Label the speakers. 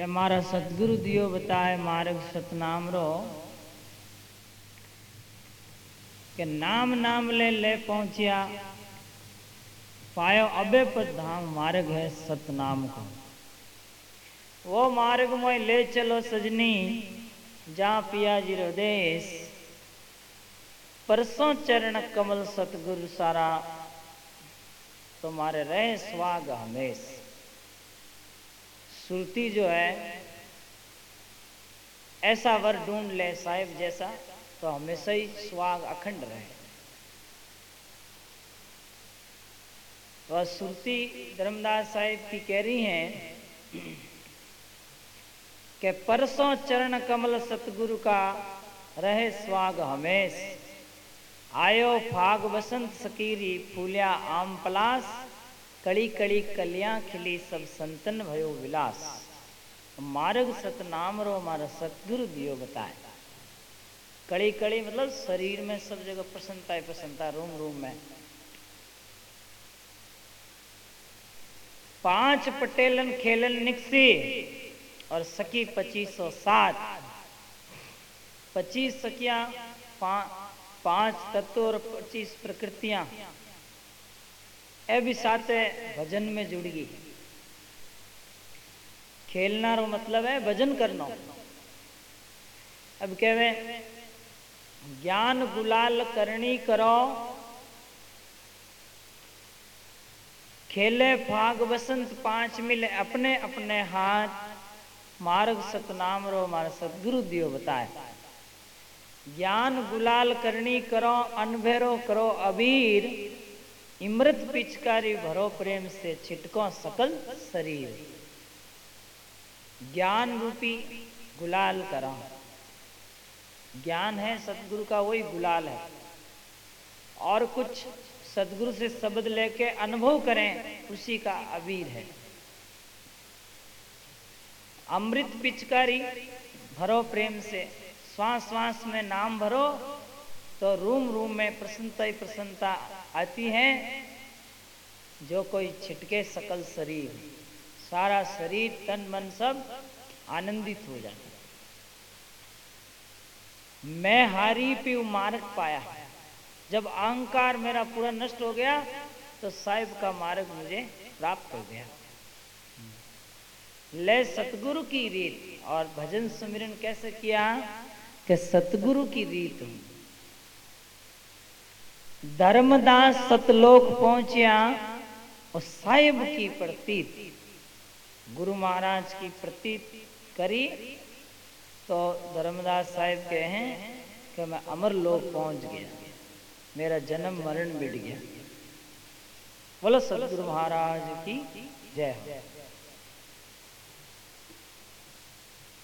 Speaker 1: કે મારા સદગુરુ દિયો બતાય માર્ગ સતનામ રો કે નામ નામ ले ले पहुंचिया पायो अबे पर धाम मार्ग है सतनाम को वो मार्ग में ले चलो सजनी जा पिया जी रो देश परसों चरण कमल सतगुरु सारा तुम्हारे रहे स्वाग हमेश सुरती जो है, ऐसा वर ढूंढ ले साहिब जैसा तो हमेशा ही स्वाग अखंड रहे। तो सुरती धर्मदास साहिब की कह रही हैं कि परसों चरण कमल सतगुरु का रहे स्वाग हमेश। आयो फाग बसंत सकीरी फूलिया आम पलास। कड़ी कड़ी कलियाँ खिली सब संतन भयो विलास। मार्ग सतनाम रो मारा सतगुरु दियो बताए। कड़ी कड़ी मतलब शरीर में सब जगह प्रसन्नता ही प्रसन्नता रूम रूम में। पाँच पटेलन खेलन निकसी और सखी पच्चीस सौ सात। पच्चीस सखिया पाँच तत्व और पच्चीस प्रकृतियाँ। भी साथ भजन में जुड़ गई खेलना रो मतलब है भजन करना अब कहवे ज्ञान गुलाल करनी करो खेले फाग बसंत पाँच मिले अपने अपने हाथ मार्ग सतनाम रो मारा सदगुरु दियो बताए ज्ञान गुलाल करनी करो अनभेरो करो अबीर इमृत पिचकारी भरो प्रेम से छिटको सकल शरीर। ज्ञान रूपी गुलाल करा। ज्ञान है सदगुरु का वही गुलाल है। और कुछ सदगुरु से शब्द लेके अनुभव करें, उसी का अबीर है। अमृत पिचकारी भरो प्रेम से श्वास श्वास में नाम भरो तो रूम रूम में प्रसन्नता ही प्रसन्नता आती है। जो कोई छिटके सकल शरीर, सारा शरीर, तन मन सब आनंदित हो जाता मैं हारी पी मार्ग पाया जब अहंकार मेरा पूरा नष्ट हो गया तो साहिब का मार्ग मुझे प्राप्त हो गया। ले सतगुरु की रीत, और भजन सुमिरन कैसे किया? कि सतगुरु की रीत धर्मदास सतलोक पहुंचिया और साहिब की प्रतीत, गुरु महाराज की प्रतीत करी तो धर्मदास साहिब कहे हैं कि मैं अमर लोक पहुँच गया। मेरा जन्म मरण मिट गया। बोलो सतगुरु महाराज की जय हो।